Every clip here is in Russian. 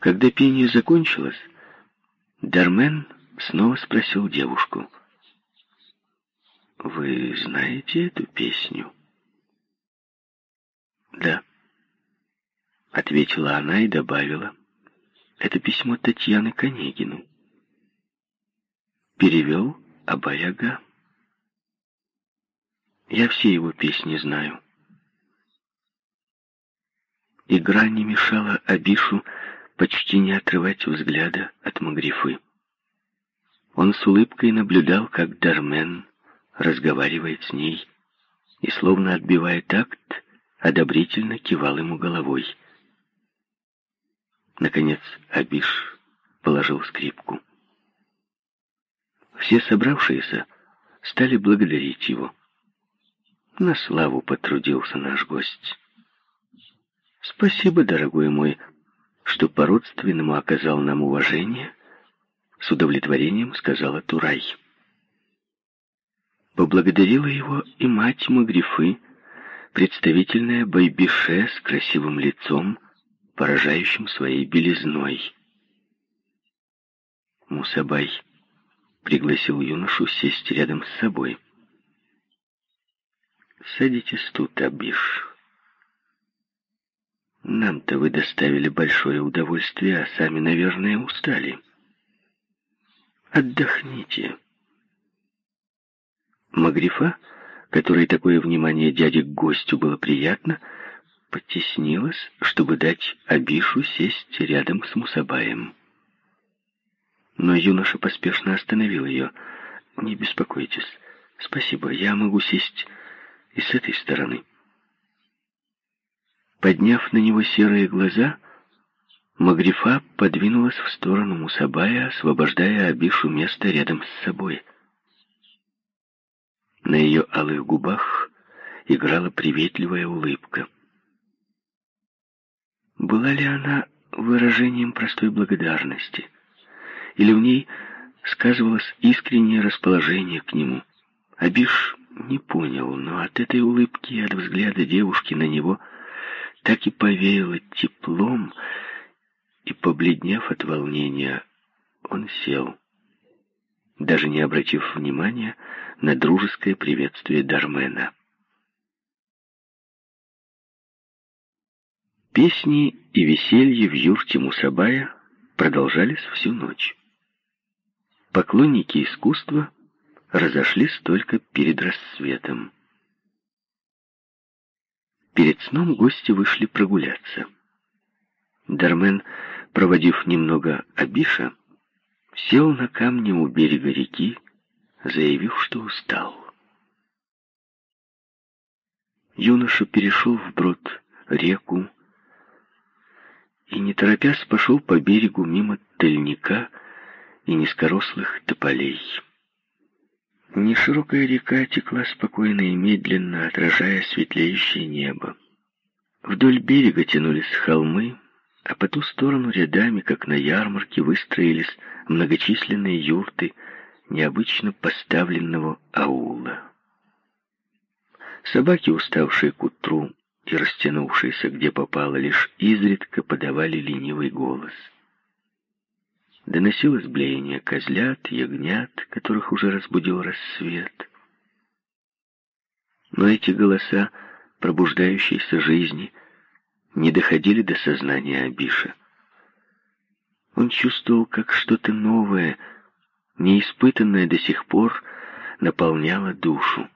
Когда пение закончилось, Дармен снова спросил девушку. «Вы знаете эту песню?» «Да», — ответила она и добавила. «Это письмо Татьяны Конегину». Перевел Абаяга. Я все его песни знаю. Игра не мешала Абишу почти не отрывать взгляда от Магрифы. Он с улыбкой наблюдал, как Дармен разговаривает с ней и, словно отбивая такт, одобрительно кивал ему головой. Наконец Абиш положил скрипку. Все собравшиеся стали благодарить его. На славу потрудился наш гость. Спасибо, дорогой мой, что по-родственному оказал нам уважение, с удовлетворением сказала Турай. Поблагодарила его и мать Магрифы, представительная Байбише с красивым лицом, поражающим своей белизной. Мусабай пригласил юношу сесть рядом с собой. «Садитесь тут, Абиш». Нам-то вы доставили большое удовольствие, а сами, наверное, устали. Отдохните. Магрифа, которой такое внимание дяди к гостю было приятно, потеснилась, чтобы дать Абишу сесть рядом с Мусабаем. Но юноша поспешно остановил ее. «Не беспокойтесь. Спасибо, я могу сесть и с этой стороны». Подняв на него серые глаза, Магрифа подвинулась в сторону Мусабая, освобождая Абишу место рядом с собой. На ее алых губах играла приветливая улыбка. Была ли она выражением простой благодарности, или в ней сказывалось искреннее расположение к нему? Абиш не понял, но от этой улыбки и от взгляда девушки на него – так и повеяло теплом, и, побледнев от волнения, он сел, даже не обратив внимания на дружеское приветствие Дармена. Песни и веселье в юрте Мусабая продолжались всю ночь. Поклонники искусства разошлись только перед рассветом. Перед сном гости вышли прогуляться. Дармен, проводив немного Абиша, сел на камне у берега реки, заявив, что устал. Юноша перешел вброд реку и, не торопясь, пошел по берегу мимо тельника и низкорослых тополей. Неширокая река текла спокойно и медленно, отражая светлеющее небо. Вдоль берега тянулись холмы, а по ту сторону рядами, как на ярмарке, выстроились многочисленные юрты необычно поставленного аула. Собаки, уставшие к утру и растянувшиеся где попало, лишь изредка подавали ленивый голос — Доносилось блеяние козлят, ягнят, которых уже разбудил рассвет. Но эти голоса пробуждающейся жизни не доходили до сознания Абиша. Он чувствовал, как что-то новое, неиспытанное до сих пор, наполняло душу.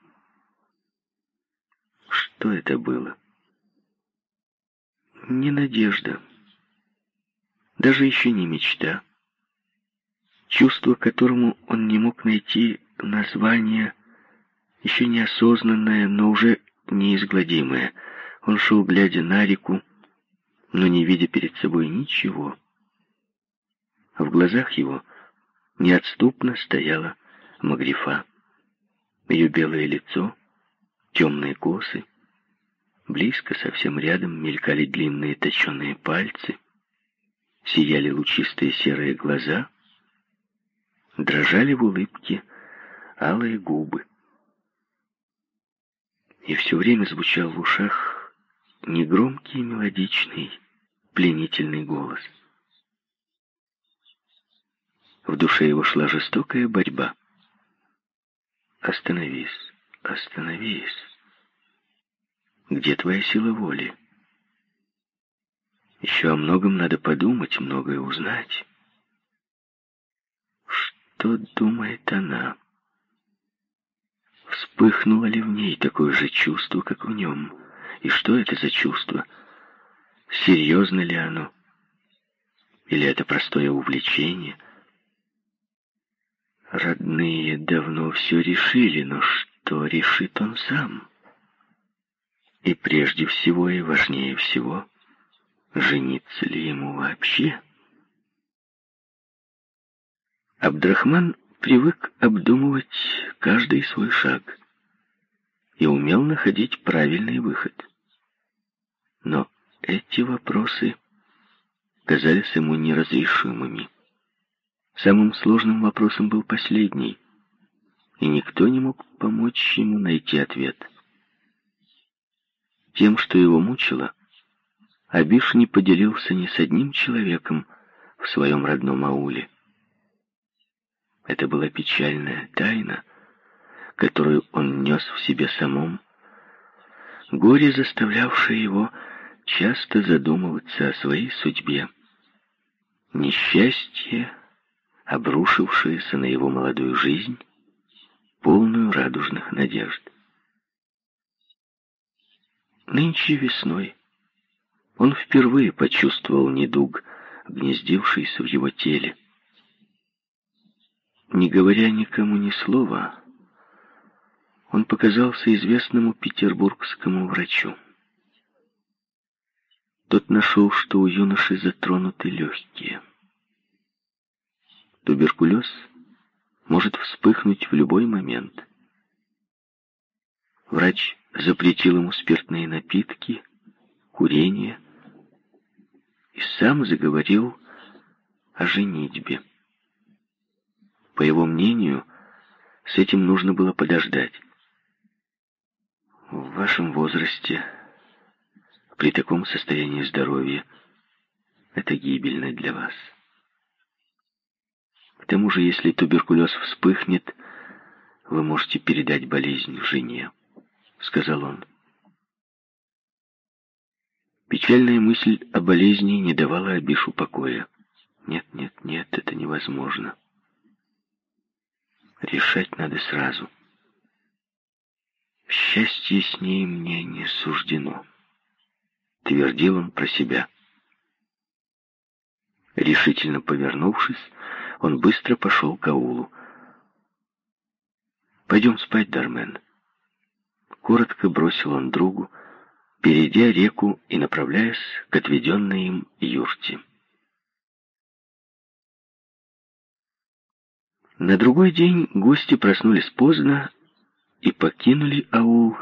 Что это было? Не надежда. Даже еще не мечта чувство которому он не мог найти название, еще неосознанное, но уже неизгладимое. Он шел, глядя на реку, но не видя перед собой ничего. А в глазах его неотступно стояла Магрифа. Ее белое лицо, темные косы, близко, совсем рядом мелькали длинные точеные пальцы, сияли лучистые серые глаза — дрожали в улыбке алые губы. И все время звучал в ушах негромкий мелодичный, пленительный голос. В душе его шла жестокая борьба. «Остановись, остановись. Где твоя сила воли? Еще о многом надо подумать, многое узнать. Что думает она? Вспыхнуло ли в ней такое же чувство, как в нем? И что это за чувство? Серьезно ли оно? Или это простое увлечение? Родные давно все решили, но что решит он сам? И прежде всего и важнее всего, жениться ли ему вообще? Абдрахман привык обдумывать каждый свой шаг и умел находить правильный выход. Но эти вопросы казались ему неразрешимыми. Самым сложным вопросом был последний, и никто не мог помочь ему найти ответ. Тем, что его мучило, Абиш не поделился ни с одним человеком в своем родном ауле. Это была печальная тайна, которую он нес в себе самом, горе, заставлявшее его часто задумываться о своей судьбе. Несчастье обрушившееся на его молодую жизнь, полную радужных надежд. Нынче весной он впервые почувствовал недуг, гнездившийся в его теле. Не говоря никому ни слова, он показался известному петербургскому врачу. Тот нашел, что у юноши затронуты легкие – Туберкулез может вспыхнуть в любой момент. Врач запретил ему спиртные напитки, курение и сам заговорил о женитьбе. По его мнению, с этим нужно было подождать. В вашем возрасте, при таком состоянии здоровья, это гибельно для вас. К тому же, если туберкулез вспыхнет, вы можете передать болезнь жене, — сказал он. Печальная мысль о болезни не давала Абишу покоя. Нет, нет, нет, это невозможно. Решать надо сразу. Счастье с ней мне не суждено, — твердил он про себя. Решительно повернувшись, он быстро пошел к аулу. «Пойдем спать, Дармен». Коротко бросил он другу, перейдя реку и направляясь к отведенной им юрте. На другой день гости проснулись поздно и покинули аул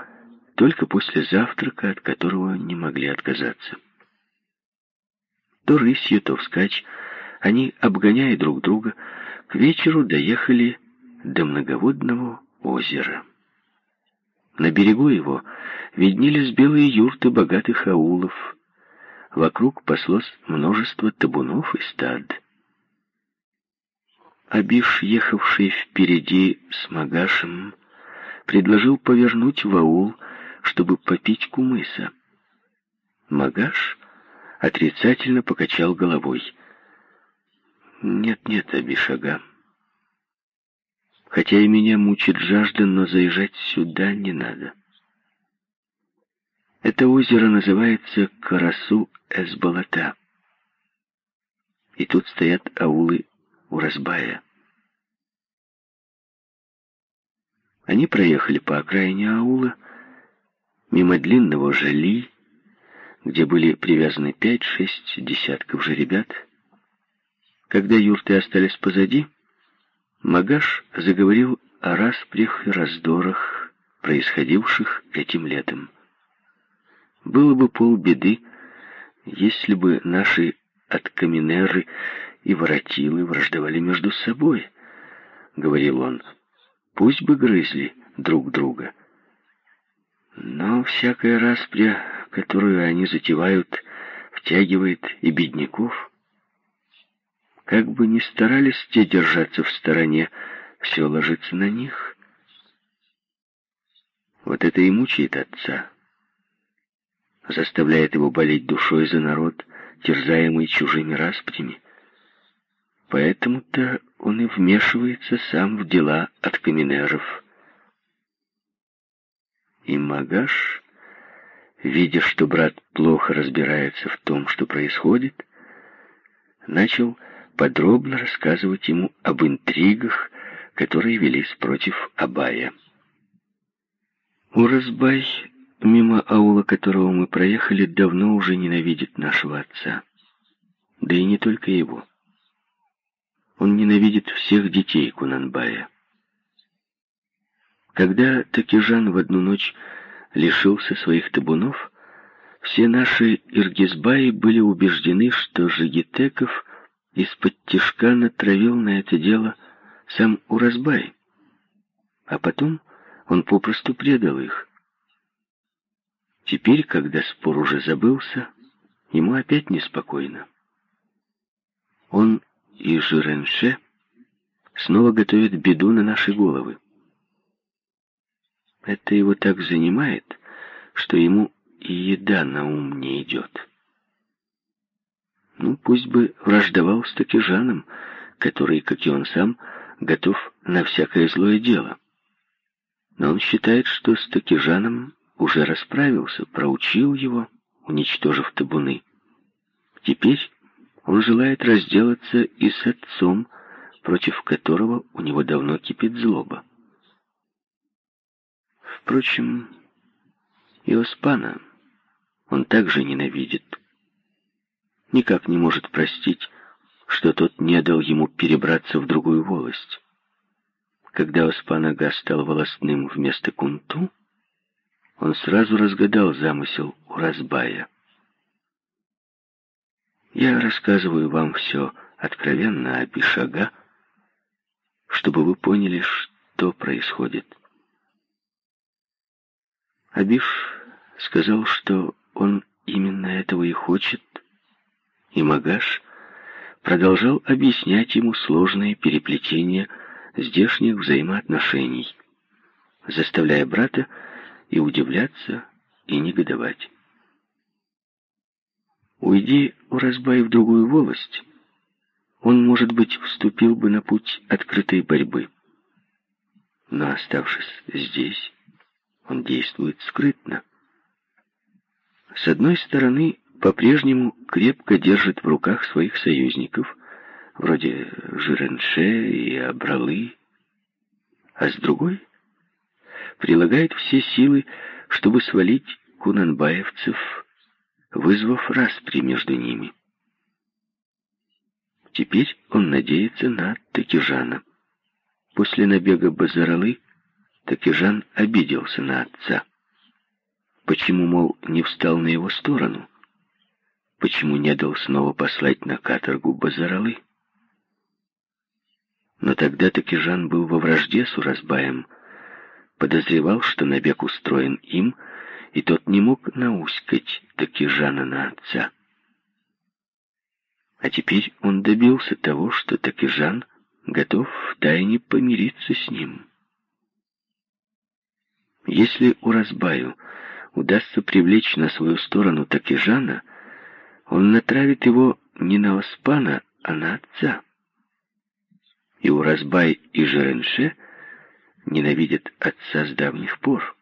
только после завтрака, от которого не могли отказаться. То рысью, то вскачь они, обгоняя друг друга, к вечеру доехали до многоводного озера. На берегу его виднелись белые юрты богатых аулов. Вокруг паслось множество табунов и стад. Абиш, ехавший впереди с Магашем, предложил повернуть в аул, чтобы попить кумыса. Магаш отрицательно покачал головой. Нет-нет, Абишага. Хотя и меня мучит жажда, но заезжать сюда не надо. Это озеро называется Карасу-Эсбалата. И тут стоят аулы Уразбая. Они проехали по окраине аула, мимо длинного жали, где были привязаны пять-шесть десятков же ребят, когда юрты остались позади, Магаш заговорил о распрях и раздорах, происходивших этим летом. Было бы полбеды, если бы наши откаминеры и воротилы враждовали между собой, — говорил он. Пусть бы грызли друг друга. Но всякая распря, которую они затевают, втягивает и бедняков — как бы ни старались те держаться в стороне, все ложится на них. Вот это и мучает отца. Заставляет его болеть душой за народ, терзаемый чужими распрями. Поэтому-то он и вмешивается сам в дела от каменеров. И Магаш, видя, что брат плохо разбирается в том, что происходит, начал подробно рассказывать ему об интригах, которые велись против Абая. Уразбай, мимо аула которого мы проехали, давно уже ненавидит нашего отца. Да и не только его. Он ненавидит всех детей Кунанбая. Когда Такижан в одну ночь лишился своих табунов, все наши иргизбаи были убеждены, что Жигитеков из-под тишка натравил на это дело сам Уразбай. А потом он попросту предал их. Теперь, когда спор уже забылся, ему опять неспокойно. Он и Жиренше снова готовят беду на наши головы. Это его так занимает, что ему и еда на ум не идет. Ну, пусть бы враждовал с Такижаном, который, как и он сам, готов на всякое злое дело. Но он считает, что с Такижаном уже расправился, проучил его, уничтожив табуны. Теперь он желает разделаться и с отцом, против которого у него давно кипит злоба. Впрочем, и Оспана он также ненавидит. Никак не может простить, что тот не дал ему перебраться в другую волость. Когда Оспанага стал волостным вместо Кунту, он сразу разгадал замысел Уразбая. Я рассказываю вам все откровенно о Бишага, чтобы вы поняли, что происходит. Абиш сказал, что он именно этого и хочет, и Магаш продолжал объяснять ему сложные переплетения здешних взаимоотношений, заставляя брата и удивляться, и негодовать. Уйди у Разбай в другую волость, он, может быть, вступил бы на путь открытой борьбы. Но, оставшись здесь, он действует скрытно. С одной стороны, по-прежнему крепко держит в руках своих союзников, вроде Жиренше и Абралы, а с другой прилагает все силы, чтобы свалить кунанбаевцев, вызвав распри между ними. Теперь он надеется на Такижана. После набега Базаралы Такижан обиделся на отца. Почему, мол, не встал на его сторону? Почему не дал снова послать на каторгу Базаралы? Но тогда таки Жан был во вражде с Уразбаем, подозревал, что набег устроен им, и тот не мог науськать таки Жана на отца. А теперь он добился того, что таки Жан готов втайне помириться с ним. Если Уразбаю удастся привлечь на свою сторону таки Жана, он натравит его не на Оспана, а на отца и Уразбай и Жеренше ненавидят отца с давних пор.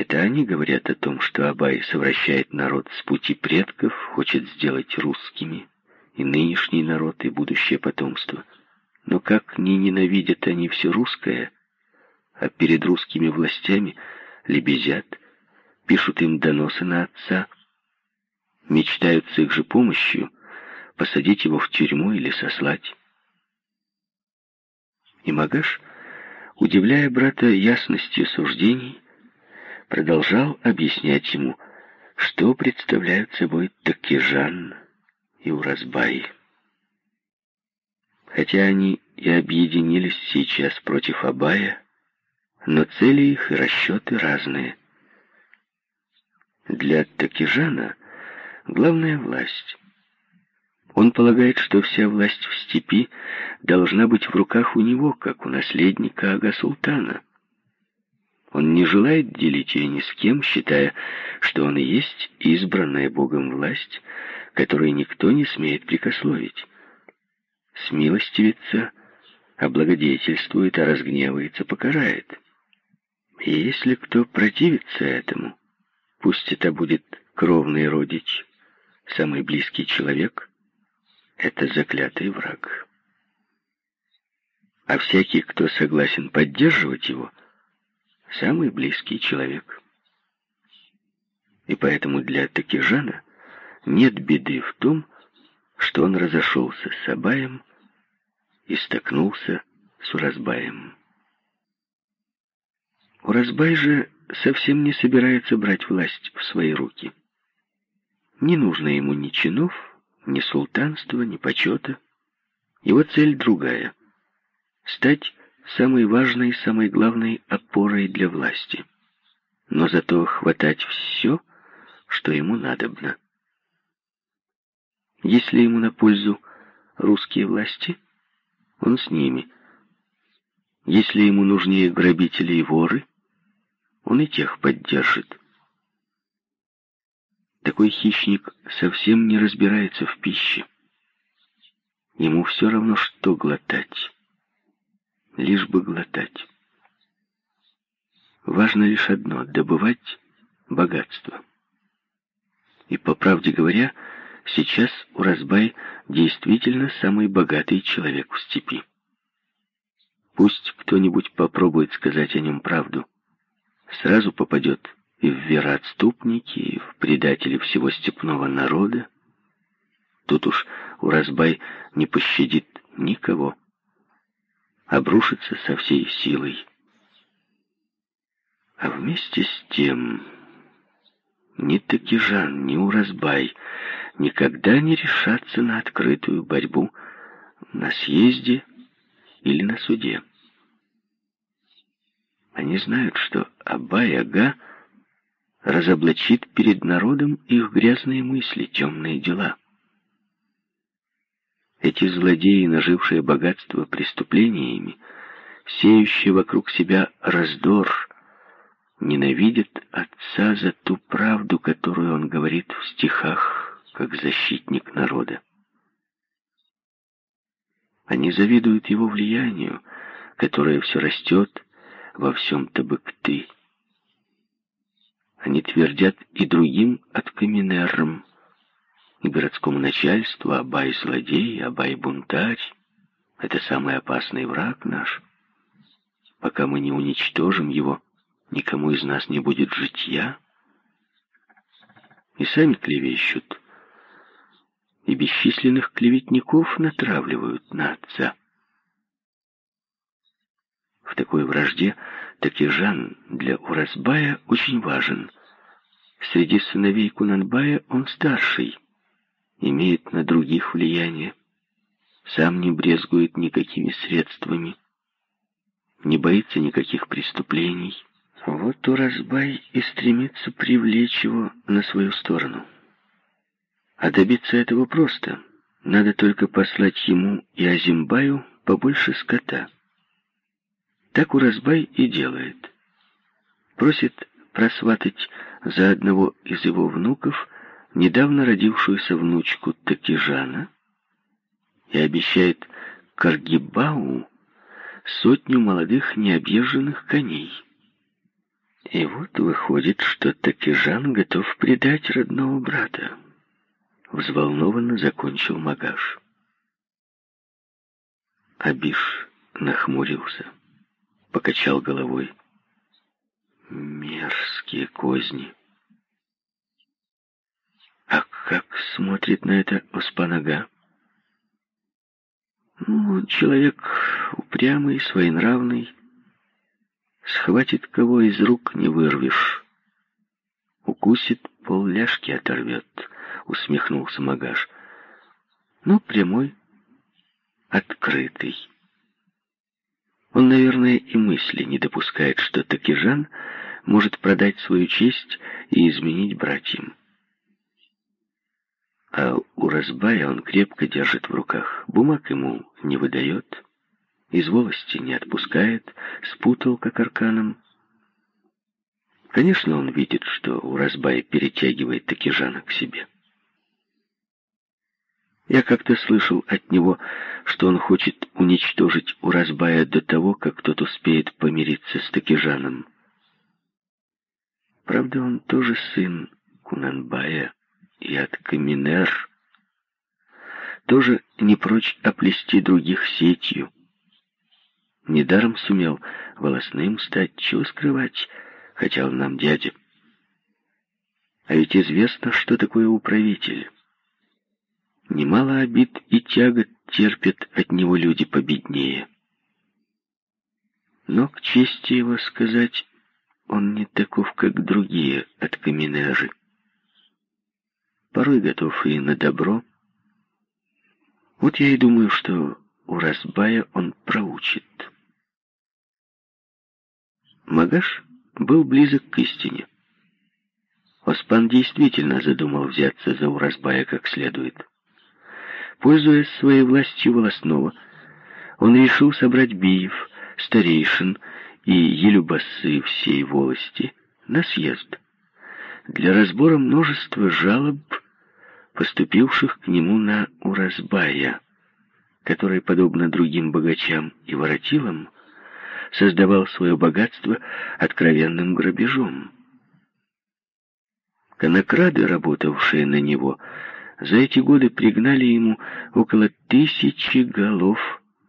Это они говорят о том, что Абай совращает народ с пути предков, хочет сделать русскими и нынешний народ, и будущее потомство. Но как не ненавидят они все русское, а перед русскими властями лебезят, пишут им доносы на отца, мечтают с их же помощью посадить его в тюрьму или сослать. И Магаш, удивляя брата ясностью суждений, продолжал объяснять ему, что представляют собой Такижан и Уразбай. Хотя они и объединились сейчас против Абая, но цели их и расчеты разные. Для Такижана главная власть. Он полагает, что вся власть в степи должна быть в руках у него, как у наследника Ага-Султана. Он не желает делить ее ни с кем, считая, что он и есть избранная Богом власть, которой никто не смеет прикословить. Смилостивится, облагодетельствует, а разгневается, покарает. И если кто противится этому, пусть это будет кровный родич, самый близкий человек, это заклятый враг. А всякий, кто согласен поддерживать его, самый близкий человек. И поэтому для Такижана нет беды в том, что он разошелся с Абаем и столкнулся с Уразбаем. Уразбай же совсем не собирается брать власть в свои руки. Не нужно ему ни чинов, ни султанства, ни почета. Его цель другая — стать самой важной, самой главной опорой для власти. Но зато хватать все, что ему надобно. Если ему на пользу русские власти, он с ними. Если ему нужнее грабители и воры, он и тех поддержит. Такой хищник совсем не разбирается в пище. Ему все равно, что глотать. Лишь бы глотать. Важно лишь одно — добывать богатство. И, по правде говоря, сейчас Уразбай действительно самый богатый человек в степи. Пусть кто-нибудь попробует сказать о нем правду. Сразу попадет и в вероотступники, и в предатели всего степного народа. Тут уж Уразбай не пощадит никого. Обрушится со всей силой. А вместе с тем ни Такижан, ни Уразбай никогда не решатся на открытую борьбу на съезде или на суде. Они знают, что Абай-ага — разоблачит перед народом их грязные мысли, темные дела. Эти злодеи, нажившие богатство преступлениями, сеющие вокруг себя раздор, ненавидят отца за ту правду, которую он говорит в стихах, как защитник народа. Они завидуют его влиянию, которое все растет во всем Табыкты. Они твердят и другим откаминерам, и городскому начальству, Абай злодей, Абай бунтарь. Это самый опасный враг наш. Пока мы не уничтожим его, никому из нас не будет житья. И сами клевещут, и бесчисленных клеветников натравливают на отца. В такой вражде Такижан для Уразбая очень важен. Среди сыновей Кунанбая он старший, имеет на других влияние, сам не брезгует никакими средствами, не боится никаких преступлений. Вот Уразбай и стремится привлечь его на свою сторону. А добиться этого просто. Надо только послать ему и Азимбаю побольше скота. Так Уразбай и делает. Просит просватать за одного из его внуков недавно родившуюся внучку Такижана и обещает Каргибау сотню молодых необъезженных коней. И вот выходит, что Такижан готов предать родного брата. Взволнованно закончил Магаш. Абиш нахмурился покачал головой. Мерзкие козни. Как смотрит на это Оспанага? Ну, человек упрямый, своенравный. Схватит кого из рук не вырвешь. Укусит, полляшки оторвет, усмехнулся Магаш. Ну, прямой, открытый. Он, наверное, и мысли не допускает, что Такижан может продать свою честь и изменить братьям. А у разбая он крепко держит в руках. Бумаг ему не выдает, из волости не отпускает, спутал как арканом. Конечно, он видит, что у разбая перетягивает Такижана к себе. Я как-то слышал от него, что он хочет уничтожить Уразбая до того, как тот успеет помириться с Такижаном. Правда, он тоже сын Кунанбая и от Каминер. Тоже не прочь оплести других сетью. Недаром сумел волосным стать, чего скрывать, хотя он нам дядя. А ведь известно, что такое управитель. Немало обид и тягот терпят от него люди победнее. Но, к чести его сказать, он не таков, как другие от каменежи. Порой готов и на добро. Вот я и думаю, что у Разбая он проучит. Магаш был близок к истине. Оспан действительно задумал взяться за Уразбая как следует. Пользуясь своей властью волосного, он решил собрать биев, старейшин и елюбасы всей волости на съезд для разбора множества жалоб, поступивших к нему на Уразбая, который, подобно другим богачам и воротилам, создавал свое богатство откровенным грабежом. Конокрады, работавшие на него, за эти годы пригнали ему около тысячи голов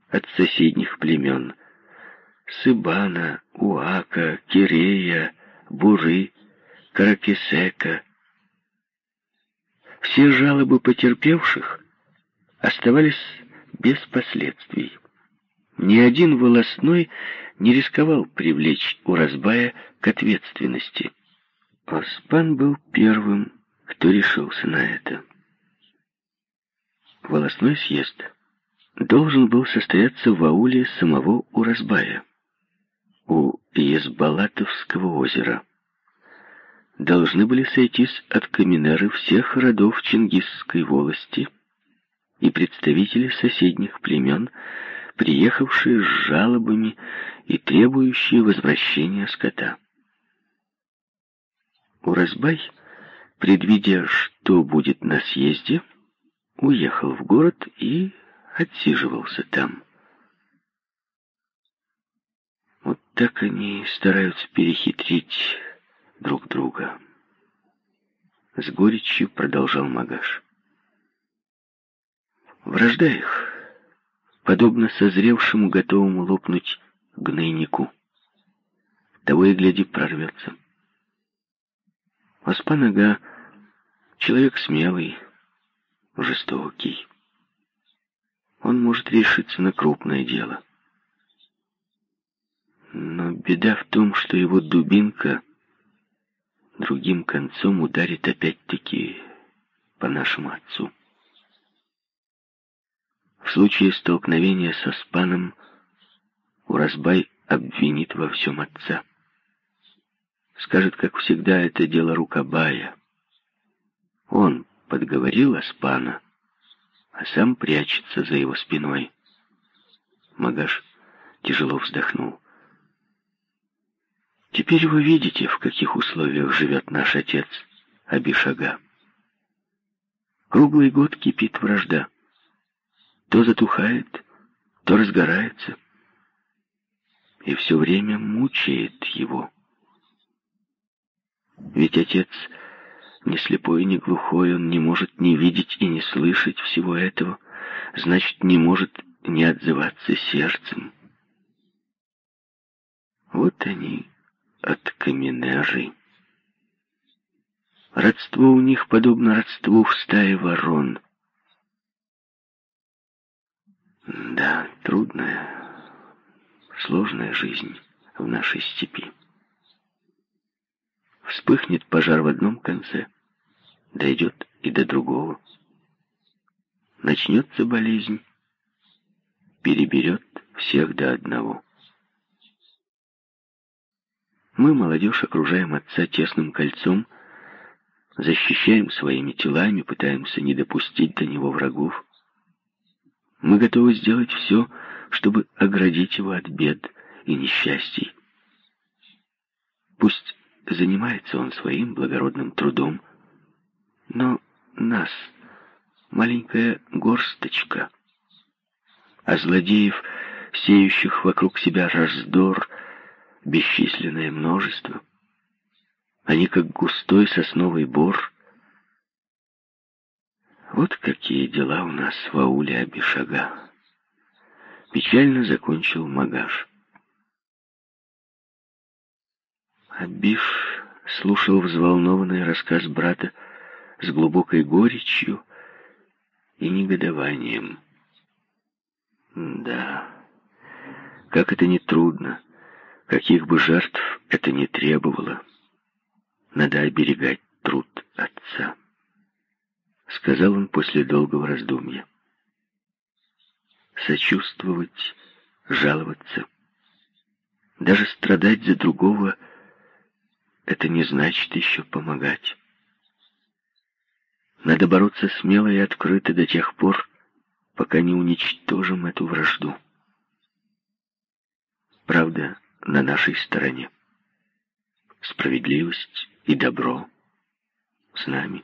от соседних племен. Сыбана, Уака, Кирея, Буры, Каракисека. Все жалобы потерпевших оставались без последствий. Ни один волосной не рисковал привлечь Уразбая к ответственности. Оспан был первым, кто решился на это волосной съезд должен был состояться в ауле самого Уразбая, у Езбалатовского озера. Должны были сойтись от каменеры всех родов Чингисской волости и представители соседних племен, приехавшие с жалобами и требующие возвращения скота. Уразбай, предвидя, что будет на съезде, уехал в город и отсиживался там. Вот так они стараются перехитрить друг друга. С горечью продолжал Магаш. Вражда их, подобно созревшему, готовому лопнуть гнойнику. Того и гляди прорвется. Оспанага — человек смелый, жестокий. Он может решиться на крупное дело. Но беда в том, что его дубинка другим концом ударит опять-таки по нашему отцу. В случае столкновения со Спаном Уразбай обвинит во всем отца. Скажет, как всегда, это дело Рукабая. Он подговорил Аспана, а сам прячется за его спиной. Магаш тяжело вздохнул. Теперь вы видите, в каких условиях живет наш отец Абишага. Круглый год кипит вражда. То затухает, то разгорается. И все время мучает его. Ведь отец не слепой, не глухой, он не может не видеть и не слышать всего этого, значит, не может не отзываться сердцем. Вот они от каменеры. Родство у них подобно родству в стае ворон. Да, трудная, сложная жизнь в нашей степи. Вспыхнет пожар в одном конце, дойдет и до другого. Начнется болезнь, переберет всех до одного. Мы, молодежь, окружаем отца тесным кольцом, защищаем своими телами, пытаемся не допустить до него врагов. Мы готовы сделать все, чтобы оградить его от бед и несчастий. Пусть занимается он своим благородным трудом, но нас, маленькая горсточка, а злодеев, сеющих вокруг себя раздор, бесчисленное множество. Они как густой сосновый бор. Вот какие дела у нас в ауле Абишага. Печально закончил Магаш. Абиш слушал взволнованный рассказ брата с глубокой горечью и негодованием. Да, как это не трудно, каких бы жертв это ни требовало. Надо оберегать труд отца, сказал он после долгого раздумья. Сочувствовать, жаловаться, даже страдать за другого — это не значит еще помогать. Надо бороться смело и открыто до тех пор, пока не уничтожим эту вражду. Правда на нашей стороне. Справедливость и добро с нами.